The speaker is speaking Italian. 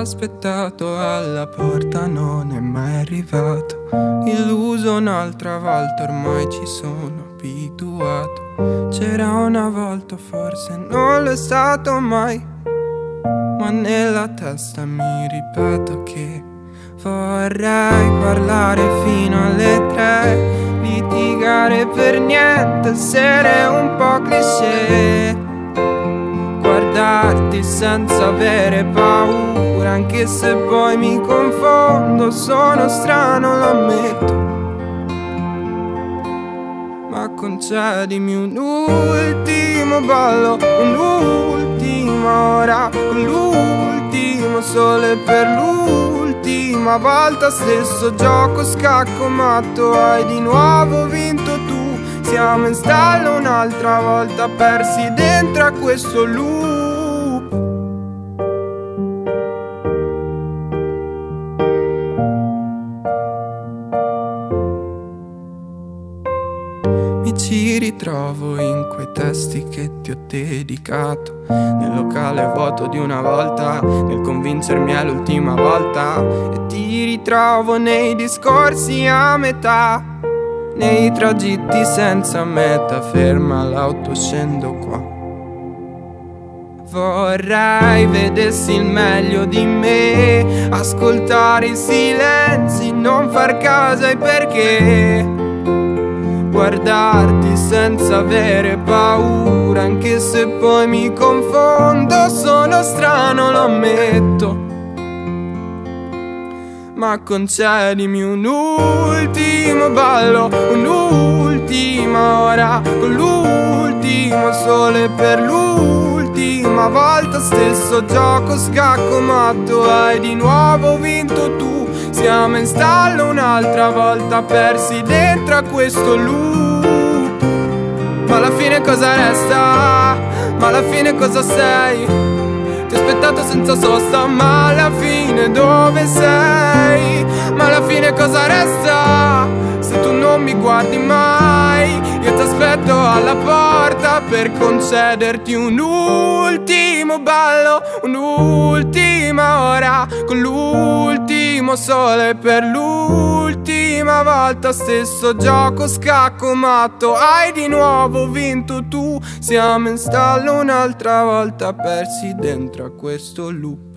aspettato alla porta non è mai arrivato. Illuso un'altra volta, ormai ci sono abituato. C'era una volta, forse non l'è stato mai. Ma nella testa mi ripeto che vorrei parlare fino alle tre. Litigare per niente, essere un po' cliché guardarti senza avere paura, anche se poi mi confondo, sono strano, lo ammetto. Ma concedimi un ultimo ballo, un'ultima ora, l'ultimo sole per l'ultima volta, stesso gioco scacco matto, hai di nuovo vinto tu. Siamo in stallo un'altra volta, persi dentro a questo loop. Mi ci ritrovo in quei testi che ti ho dedicato. Nel locale vuoto di una volta Nel convincermi è l'ultima volta. E ti ritrovo nei discorsi a metà Nei tragitti senza meta. Ferma l'auto, scendo qua. Vorrei vedessi il meglio di me Ascoltare i silenzi, non far caso ai perché guardarti senza avere paura, anche se poi mi confondo, sono strano, lo ammetto. Ma concedimi un ultimo ballo, un'ultima ora, con l'ultimo sole per l'ultima volta, stesso gioco scacco matto, hai di nuovo vinto tu. Siamo in stallo un'altra volta persi dentro a questo loop Ma alla fine cosa resta? Ma alla fine cosa sei? Ti ho aspettato senza sosta ma alla fine dove sei? Ma alla fine cosa resta? Se tu non mi guardi mai Io ti aspetto alla porta per concederti un ultimo ballo Un'ultima ora con l'ultimo l'ultimo sole per l'ultima volta Stesso gioco scacco matto. Hai di nuovo vinto tu Siamo in stallo un'altra volta Persi dentro a questo loop